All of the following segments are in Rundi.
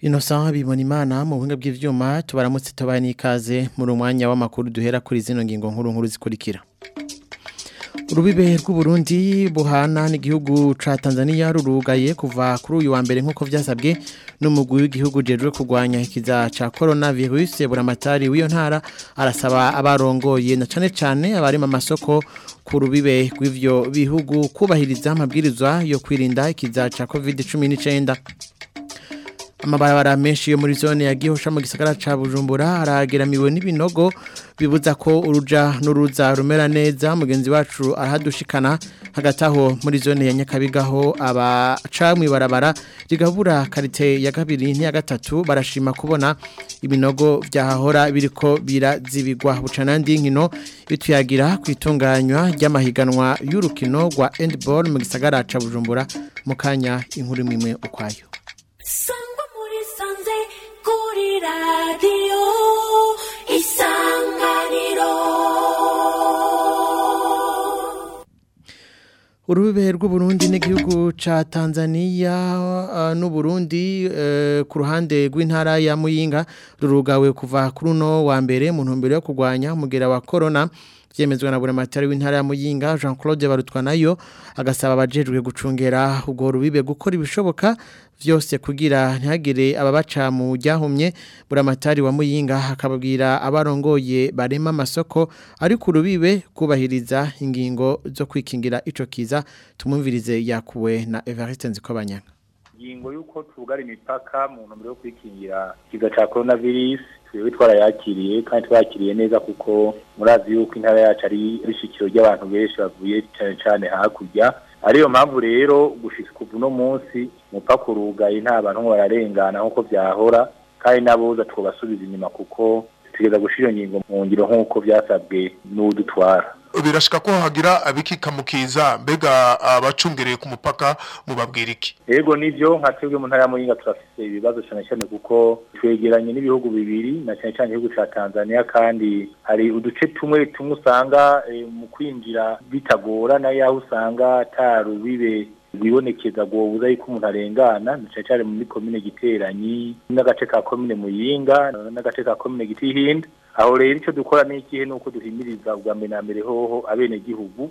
Innocent Bimonimana mu buhinga bw'ivyuma tubaramutse tubaye nikaze muri umwanya w'amakuru duhera kuri zino ngingo nkuru nkuru zikurikira urubibe rw'uburundi buhana n'igihugu ca tanzania rurugaye kuva kuri uyu wa mbere nk'uko byasabwe n'umugwi w'igihugu jejwe kurwanya ikiza ca coronavirus buramatari w'iyo ntara arasaba abarongoye na cane cane abarema amasoko ku rubibe rw'ivyo bihugu kubahiriza amabwirizwa yo kwirinda ikiza ca covid cumi n'icyenda amabarabara menshi yo muri zone ya Gihosha mu gisagara ca Bujumbura arageramiwe n'ibinogo bibuza ko uruja n'uruza rumera neza mugenzi wacu arahadushikana hagati aho muri zone ya Nyakabigaho abacamwe barabara rigabura karite ya kabiri n'iya gatatu barashima kubona ibinogo byahahora biriko birazibigwa ndi nkino bituyagira kwitunganywa ry'amahiganwa y'urukino rwa handball mu gisagara ca Bujumbura mu inkuru imwe ukwayo Some 라디오 이상가리로 urubibe rw'uburundi n'igihugu ca tanzania uh, n'uburundi uh, ku ruhande rw'intara ya muyinga rurugawe kuva kuri uno wa mbere mu ntumbero yo kurwanya umugera wa korona byemezwa na buramatari w'intara ya muyinga jean claude barutwa nayo agasaba abajejwe gucungera ubwo rubibe gukora ibishoboka byose kugira ntihagire ababaca mu ryahumye buramatari wa muyinga akababwira abarongoye barema amasoko ariko rubibe kubahiriza ingingo zo kwikingira ico kiza tumumvirize yakuwe na everest nziko ingingo y'uko tugara imipaka mu ntumbero yo kwikingira ikiza cya korona virusi twebwe twarayakiriye kandi twakiriye neza kuko murazi yuko intara yacu ari ishikiro ry'abantu benshi bavuye cyane cyane hakurya ariyo mpamvu rero gushika ubu uno munsi umupaka urugaye nta bantu bararengana nk'uko byahora kandi n'abuza twubasubiza inyuma kuko tugeza gushyira iyo ngingo mu ngiro nk'uko byasabwe n'udutwara birashika ko hagira abikika mukiza mbega abacungereye ah, ku mupaka mubabwira iki yego nivyo nka twebwe mu ntara ya Muyinga turafise ibibazo cyane cyane kuko twegeranye n'ibihugu bibiri na cyane cyane igihugu ca Tanzania kandi hari uduce tumwe tumwe usanga eh, mu kwinjira bitagorana yaho usanga tarubibe wibonekeza guhuza yuko umuntu arengana cyane mu muri komine giteranyi n'agace ka komine muyinga n'agace ka komine gitihinda aho rero icyo dukora ni ikihe ni uko duhimiriza ubwa mbere na mbere hoho abenegihugu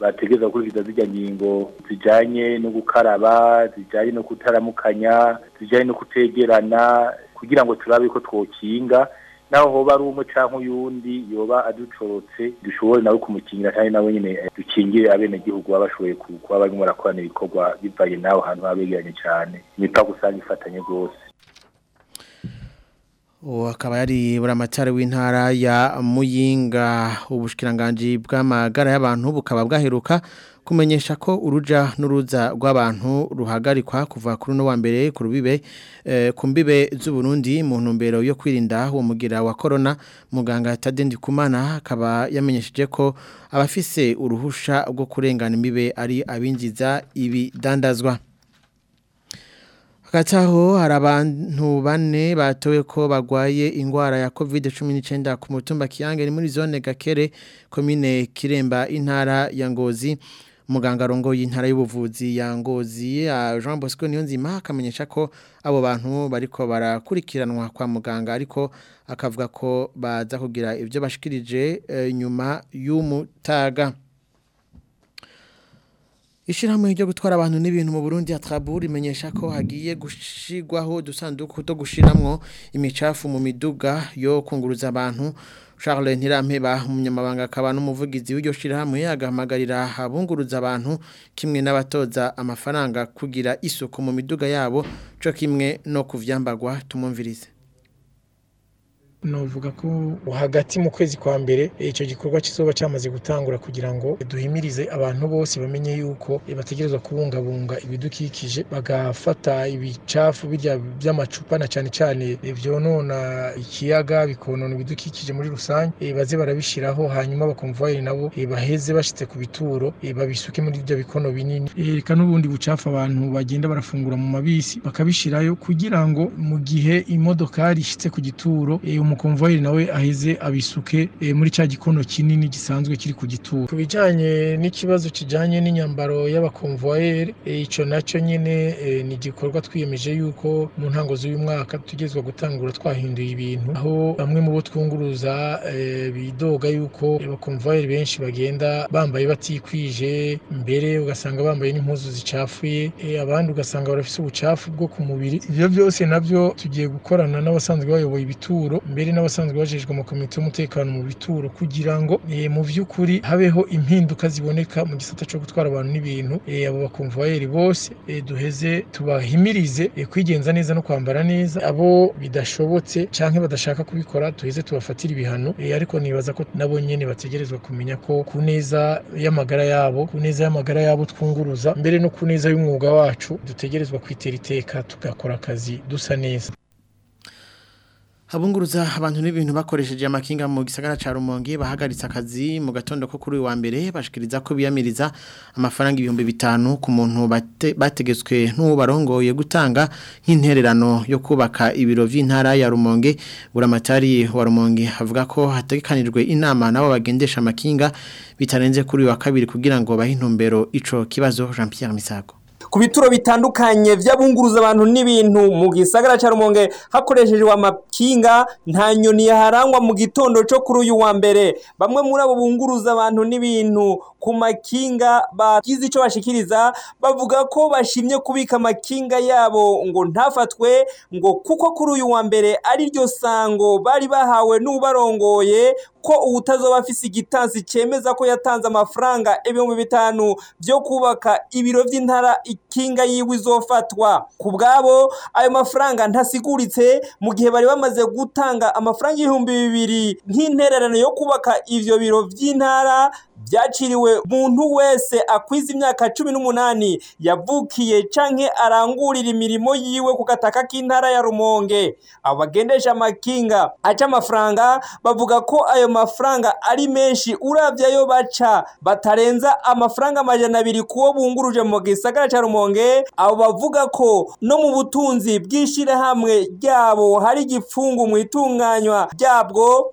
bategereza gukurikiza zijya ngingo zijyanye no gukaraba zijyanye no kutaramukanya zijyanye no kutegerana kugira ngo turabe ko twokinga naho hoba ari umwe cyangwa uyundi yoba aducorotse dushobore nawe kumukingira kandi nawe nyine dukingire abenegihugu baba bashoboye kuba barimo barakorana ibikorwa bivanye n'aho hantu baba begeranye cyane imipaka usanga ifatanye rwose akaba yari buramatari w'intara ya muyinga ubushyikiranganji bw'amagara y'abantu bukaba bwaheruka kumenyesha ko uruja n'uruza rw'abantu ruhagarikwa kuva kuri uno wa mbere ku rubibe eh, ku mbibe z'uburundi mu ntumbero yo kwirinda uwo mugira wa Corona muganga tadendi kumana akaba yamenyesheje ko abafise uruhusha rwo kurengana imbibe ari abinjiza ibidandazwa Hagacaho hari abantu bane batowe ko bagwaye ingwara ya COVID-19 ku mutumba Kiyange muri zone Gakere commune Kiremba intara ya Ngozi muganga rongo y'intara y'ubuvuzi ya Ngozi ah, Jean Bosco Niyonzima akamenyesha ko abo bantu bariko barakurikiranwa kwa muganga ariko akavuga ko baza kugira ibyo bashikirije eh, nyuma y'umutaga ishyirahamwe ryo gutwara abantu n'ibintu mu Burundi atrabure imenyesha ko hagiye gushigwaho dusanduku to gushiramwo imicafu mu miduga yo kunguruza abantu Charles Ntirampeba umunyamabanga akaba n'umuvugizi w'iryo shirahamwe agahamagarira abunguruza abantu kimwe n'abatoza amafaranga kugira isuku mu miduga yabo cyo kimwe no kuvyambagwa tumumvirize novuga ko hagati mu kwezi kwa mbere eh, icyo gikorwa kizoba cyamaze gutangura kugira ngo duhimirize abantu bose bamenye yuko eh, bategerezwa kubungabunga ibidukikije bagafata ibicafu birya by'amacupa na cyane cyane byonona eh, ikiyaga bikonona ibidukikije muri rusange baze barabishyiraho hanyuma bakumva nabo baheze bashyitse ku bituro babisuke muri ibyo bikono binini reka n'ubundi bucafu abantu bagenda barafungura mu mabisi bakabishyirayo kugira ngo mu gihe imodoka rishyitse ku gituro umukomvayeri nawe aheze abisuke eh, muri cya gikono kinini gisanzwe kiri ku gituro ku bijyanye n'ikibazo kijyanye n'imyambaro y'abakomvayeri eh, icyo nacyo nyine eh, ni igikorwa twiyemeje yuko mu ntango z'uyu mwaka tugezwa gutangura twahinduye ibintu aho bamwe mu bo twunguruza bidoga yuko abakomvayeri benshi bagenda bambaye batikwije mbere ugasanga bambaye n'impuzu zicafuye abandi ugasanga barafite ubucafu bwo ku mubiri ibyo byose nabyo tugiye gukorana n'abasanzwe bayoboye ibituro mbere abere n'abasanzwe bajejwe mu komite y'umutekano mu bituro kugira ngo eh, mu by'ukuri habeho impinduka ziboneka mu gisata cyo gutwara abantu n'ibintu eh, abo bakomvuwayeri bose eh, duheze tubahimirize kwigenza neza no kwambara neza abo bidashobotse canke badashaka kubikora tuheze tubafatire ibihano ariko nibaza ko nabo nyene bategerezwa kumenya ko ku neza y'amagara yabo ku neza y'amagara yabo twunguruza mbere no ku neza y'umwuga wacu dutegerezwa kwitera iteka tugakora akazi dusa neza Abunguruza abantu n'ibintu bakoresheje amakinga mu gisagara ca Rumonge bahagaritse akazi mu gatondo ko kuri wa mbere bashikiriza ko biyamiriza amafaranga ibihumbi bitanu ku muntu bategetswe n'uwo barongoye gutanga nk'intererano yo kubaka ibiro vy'intara ya Rumonge buramatari wa Rumonge avuga ko hategekanijwe inama nabo bagendesha amakinga bitarenze kuri wa kabiri kugira ngo bahe intumbero ico kibazo Jean Pierre Misago ku bituro bitandukanye by'abunguruza abantu n'ibintu mu gisagara cya rumonge hakoreshejwe amakinga nta nyoni yaharangwa mu gitondo cyo kuri uyu wa mbere bamwe muri abo bunguruza abantu n'ibintu ku makinga bagize icyo bashikiriza bavuga ko bashimye kubika amakinga yabo ngo ntafatwe ngo kuko kuri uyu wa mbere ariryo sango bari bahawe n'ubarongoye ko uwutazoba afise igitansi cyemeza ko yatanze amafaranga ibihumbi bitanu byo kubaka ibiro by'intara kinga yiwe izofatwa ku bwabo ayo mafaranga ntasiguritse mu gihe bari bamaze gutanga amafaranga ibihumbi bibiri nk'intererano yo kubaka ibyo biro by'intara byaciriwe umuntu wese akwiza imyaka cumi n'umunani yavukiye canke arangurira imirimo yiwe ku gataka k'intara ya rumonge abo bagendesha amakinga aca amafaranga bavuga ko ayo mafaranga ari menshi uravye ayo baca batarenza amafaranga amajana abiri kuwo bunguruje mu gisagara ca rumonge isonge abo bavuga ko no mu butunzi bw'ishyirahamwe ryabo hari igipfungu mu itunganywa ryabwo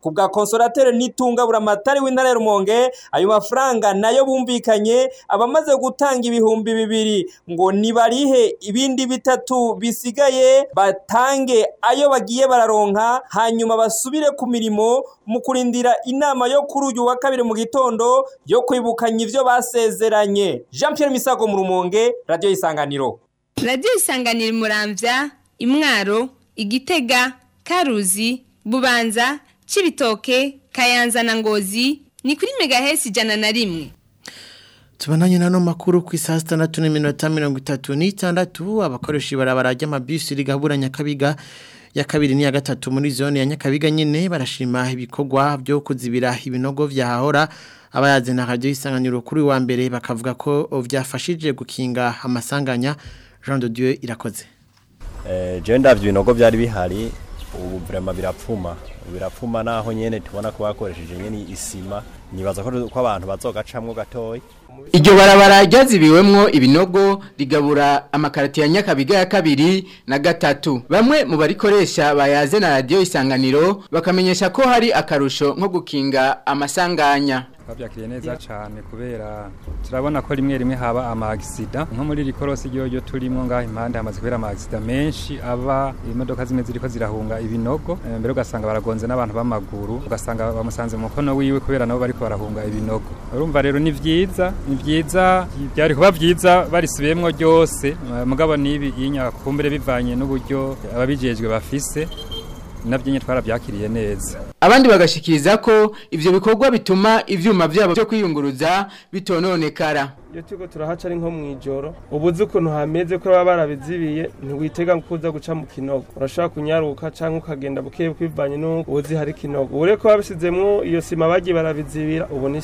ku bwa konsorateri n'itunga buramatari w'intara ya rumonge ayo mafaranga nayo bumvikanye abamaze gutanga ibihumbi bibiri ngo nibarihe ibindi bitatu bisigaye batange ayo bagiye bararonka hanyuma basubire ku mirimo mu kurindira inama yo kuri uyu wa kabiri mu gitondo yo kwibukanya ibyo basezera bakoranye jean Pierre misago mu rumonge radiyo isanganiro radiyo isanganiro murambya imwaro igitega karuzi bubanza kibitoke kayanza na ngozi ni kuri megahesi ijana na rimwe tubananye n'ano makuru ku isaha sitandatu n'iminota mirongo itatu n'itandatu abakoresha ibarabara ry'amabisi rigabura nyakabiga ya kabiri n’iya gatatu muri zone ya nyakabiga nyine barashima ibikorwa byo kuzibira ibinogo byahahora Abayazi na Radio isanganiro kuri wa mbere bakavuga ko byafashije gukinga amasanganya jean de dieu irakoze eh, jean ndabyo ibinogo byari bihari ubu burema birapfuma birapfuma naho nyine tubona ko bakoresheje nyine isima nibaza ko abantu bazogacamo gatoya iryo barabara ryazibiwemwo ibinogo rigabura amakarati ya nyakabiga ya kabiri na gatatu bamwe mu barikoresha bayaze na Radio isanganiro bakamenyesha ko hari akarusho nko gukinga amasanganya babyakiriye neza cyane kubera turabona ko rimwe rimwe haba amagisida nko muri iri korosi turimo ngaho impande hamaze kubera amagisida menshi aba imodoka zimwe ziriko zirahunga ibinogo eh, mbere ugasanga baragonze n'abantu b'amaguru ugasanga bamusanze mu mukono wiwe kubera nabo bariko barahunga ibinogo urumva rero ni vyiza ni vyiza byari kuba byiza barisubiyemwo ryose mugabo nibi yinyakumbure bivanye n'uburyo ababijejwe bafise nabyo nyine twarabyakiriye neza abandi bagashikiriza ko ibyo bikorwa bituma ivyuma vyabo byo kwiyunguruza bitononekara iyo turi turahaca ari nko mu ijoro ubuze ukuntu hameze ko baba barabizibiye ntiwitega kuza guca mu kinogo urashaka kunyaruka cyangwa ukagenda buke bwivanye n'uko uzi hari kinogo ubure ko babisizemo iyo sima bagiye barabizibira ubu ni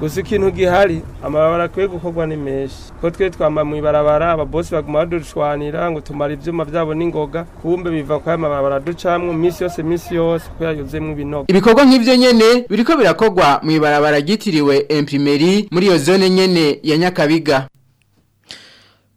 gusa ikintu gihari amababara akwiye gukorwa ni menshi ko twe twamba mu ibarabara ababosi baguma badushwanira ngo tumara ibyuma byabo n'ingoga kumbe biva kwa mababara ducamwe minsi yose minsi yose ko yayuzemo ibinogo ibikorwa nk'ivyo nyene biriko birakogwa mu ibarabara ryitiriwe imprimeri muri iyo zone nyene ya nyakabiga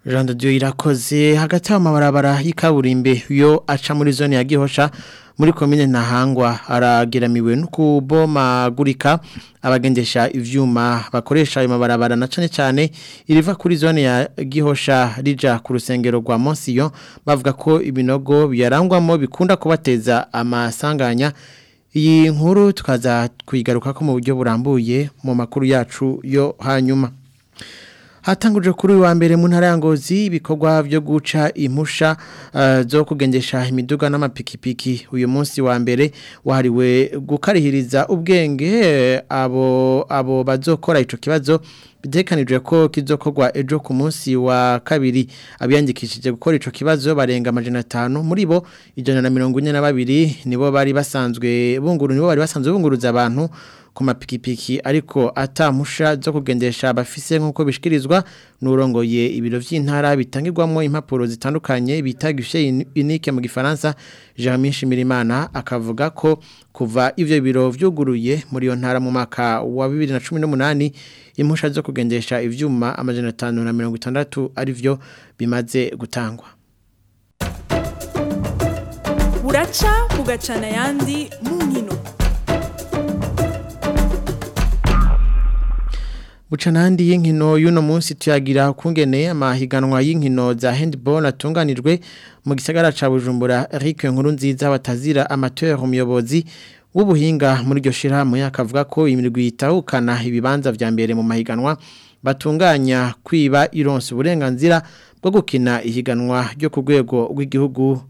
jean de dieu irakoze hagati y'amabarabara y'ikaburimbi yo aca muri zone ya gihosha muri komine ntahangwa arageramiwe no kubomagurika abagendesha ivyuma bakoresha ayo mabarabara na cane cane iriva kuri zone ya gihosha rija ku rusengero rwa monsiyo bavuga ko ibinogo biyarangwamo bikunda kubateza amasanganya iyi nkuru tukaza kuyigarukako mu buryo burambuye mu makuru yacu yo hanyuma hatanguje kuri wa mbere mu ntara ya ngozi ibikorwa byo guca impusha eh, zo kugengesha imiduga n'amapikipiki uyu munsi wa mbere wahariwe gukarihiriza ubwenge eh, abo abo bazokora icyo kibazo bitekanijwe ko kizokorwa ejo ku munsi wa kabiri abiyandikishije gukora ico kibazo barenga amajana atanu muri bo na mirongo na babiri nibo bari basanzwe bunguru nibo bari basanzwe bunguruza abantu ku mapikipiki ariko atamusha zo kugendesha abafise nk'uko bishyikirizwa n'urongoye ibiro by'intara bitangirwamo impapuro zitandukanye bita gishe inike mu gifaransa jean Mirimana akavuga ko kuva ibyo biro byuguruye muri iyo ntara mu mwaka wa bibiri na cumi n'umunani impusha zo kugendesha ibyuma amajana 560 arivyo bimaze gutangwa buraca bugacana yandi mu nkino buca y'inkino y'uno munsi tuyagira kungene amahiganwa y'inkino za handball atunganijwe mu gisagara ca bujumbura Eric Nkurunziza batazira amateur umuyobozi w'ubuhinga muri iryo shyirahamwe akavuga ko imirwi itahukana ibibanza bya mbere mu mahiganwa batunganya kwiba ironsi uburenganzira bwo gukina ihiganwa ryo ku rwego rw'igihugu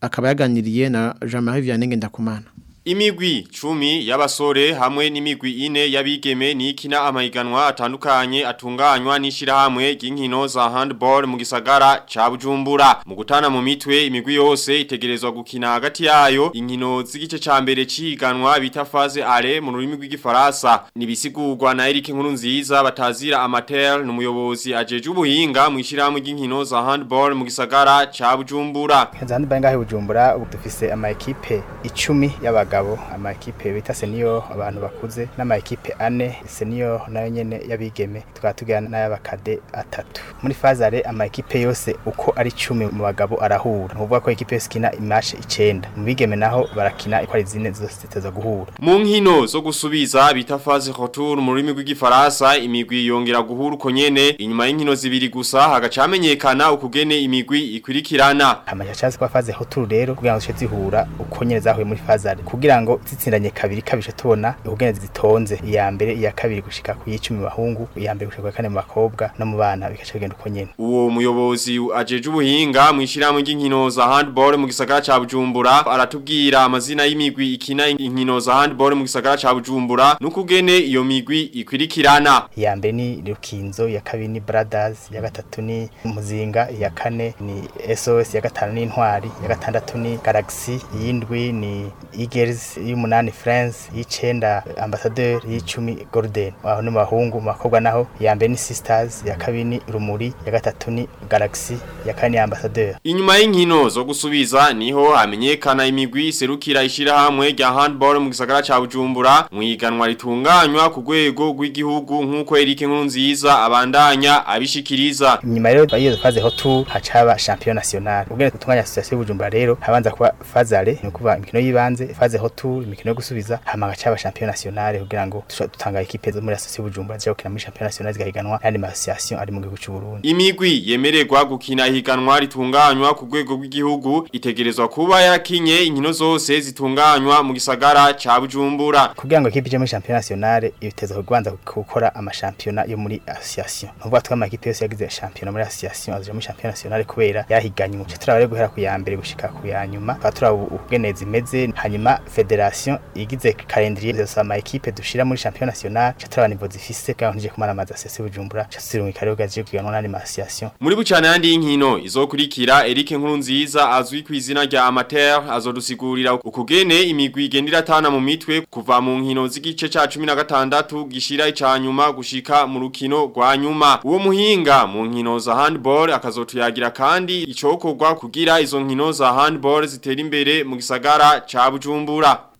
akaba yaganiriye na jean marie vianney ndakumana Imigwi cumi y'abasore hamwe n'imigwi ine y'abigeme nikina amahiganwa atandukanye atunganywa n'ishirahamwe ry'inkino za handball mu gisagara ca Bujumbura. Mu gutana mu mitwe imigwi yose itegerezwa gukina hagati yayo inkino z'igice ca mbere ciganwa bita phase ale mu rurimi rw'igifaransa. Nibisigurwa na Eric nziza batazira amateur n'umuyobozi ajeje ubuhinga mu ishirahamwe ry'inkino za handball mu gisagara ca Bujumbura. Handball ngahe Bujumbura ubu ama equipe 10 yabaga y'abagabo ama bita senior abantu bakuze n'ama ekipe ane senior nayo nyene y'abigeme tukaba tugana n'ay'abakade atatu muri fazare ama yose uko ari cumi mu bagabo arahura nuvuga ko ekipe yose ikina imashi icenda mu bigeme naho barakina iko ari zine zose ziteza guhura mu nkino zo gusubiza bita phase retour mu rurimi rw'igifaransa imigwi yongera guhura uko nyene inyuma y'inkino zibiri gusa hagacamenyekana ukugene imigwi ikurikirana amashanyarazi kwa phase retour rero kugira ngo zihura uko nyene zahuye muri fazare kugira kugira ngo zitsindiranye kabiri kabije tubona ubugenge zitonze iya mbere iya kabiri gushika ku y'icumi bahungu iya mbere gushika kane mu bakobwa no mu bana bigaca bigenda uko nyene uwo muyobozi ajeje ubuhinga mwishiramo ry'inkino za handball mu gisagara cya Bujumbura aratubwira amazina y'imigwi ikina inkino za handball mu gisagara ca Bujumbura n'ukugene iyo migwi ikurikirana iya mbere ni Rukinzo ya kabiri ni Brothers ya gatatu ni Muzinga ya kane ni SOS ya gatanu ni Intwari ya gatandatu ni Galaxy yindwi ni Eagles boys y'umunani friends y'icenda ambassador y'icumi Golden aho ni bahungu makobwa naho ya mbere ni sisters ya kabini rumuri ya gatatu ni Galaxy ya kane ambassadeur inyuma y'inkino zo gusubiza niho hamenyekana imigwi serukira ishira hamwe rya handball mu gisagara ca Bujumbura mwiganwa ritunganywa ku rwego rw'igihugu nkuko Eric Nkurunziza abandanya abishikiriza inyuma rero bayizo faze hotu hacaba champion national ubwene gutunganya association Bujumbura rero habanza kuba fazale nukuba imikino yibanze faze aho turi imikino yo gusubiza hamaga aba champion nationale kugira ngo dutanga ikipe zo muri asasi bujumbura zije gukina muri champion nationale zigahiganwa n'andi ma association ari mu gihugu cy'u Burundi imigwi yemererwa gukina ihiganwa ritunganywa ku rwego rw'igihugu itegerezwa kuba yarakinye inkino zose zitunganywa mu gisagara cya Bujumbura kugira ngo ikipe yo muri champion nationale ibiteza kubanza gukora amashampiyona yo muri association n'ubwo twama ikipe yose yagize champion muri association aje muri champion nationale kubera yahiganye turabare guhera ku ya mbere gushika ku ya nyuma twatura ugeneza imeze hanyuma federation igize calendrier zose ama equipe dushira muri champion national catabana nivo zifise ka nje kumara amazi sese bujumbura casirunga ikariho gaje kuganwa na animation muri bucana yandi inkino izokurikira Eric Nkurunziza azwi ku izina rya amateur azodusigurira ukugene imigwi igendira tana mu mitwe kuva mu nkino z'igice ca 16 gishira icanyuma gushika mu rukino rwa nyuma uwo muhinga mu nkino za handball akazotuyagira kandi icokorwa kugira izo nkino za handball zitera imbere mu gisagara ca Bujumbura kuyasura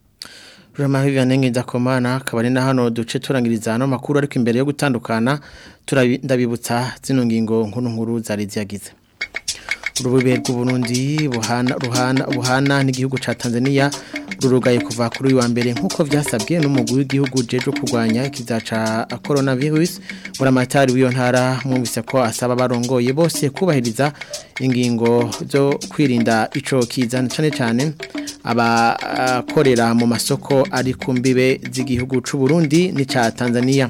Ramahivi yanengi ndakomana kabari na hano duce turangiriza hano makuru ariko imbere yo gutandukana turabindabibutsa zino ngingo nkuru nkuru zari ziyagize urububere rw'uburundi buhana ruhana buhana n'igihugu ca Tanzania rurugaye kuva kuri uyu wa mbere nk'uko byasabwe n'umugwi w'igihugu jeje kugwanya ikiza ca coronavirus buramatari w'iyo ntara mwumvise ko asaba barongoye bose kubahiriza ingingo zo kwirinda ico kiza cyane cyane abakorera mu masoko ari ku mbibe z'igihugu cy'u Burundi n'icya Tanzania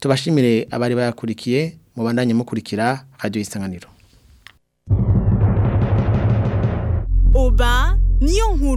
tubashimire abari bayakurikiye mubandanye mukurikira radio isanganiro 你又不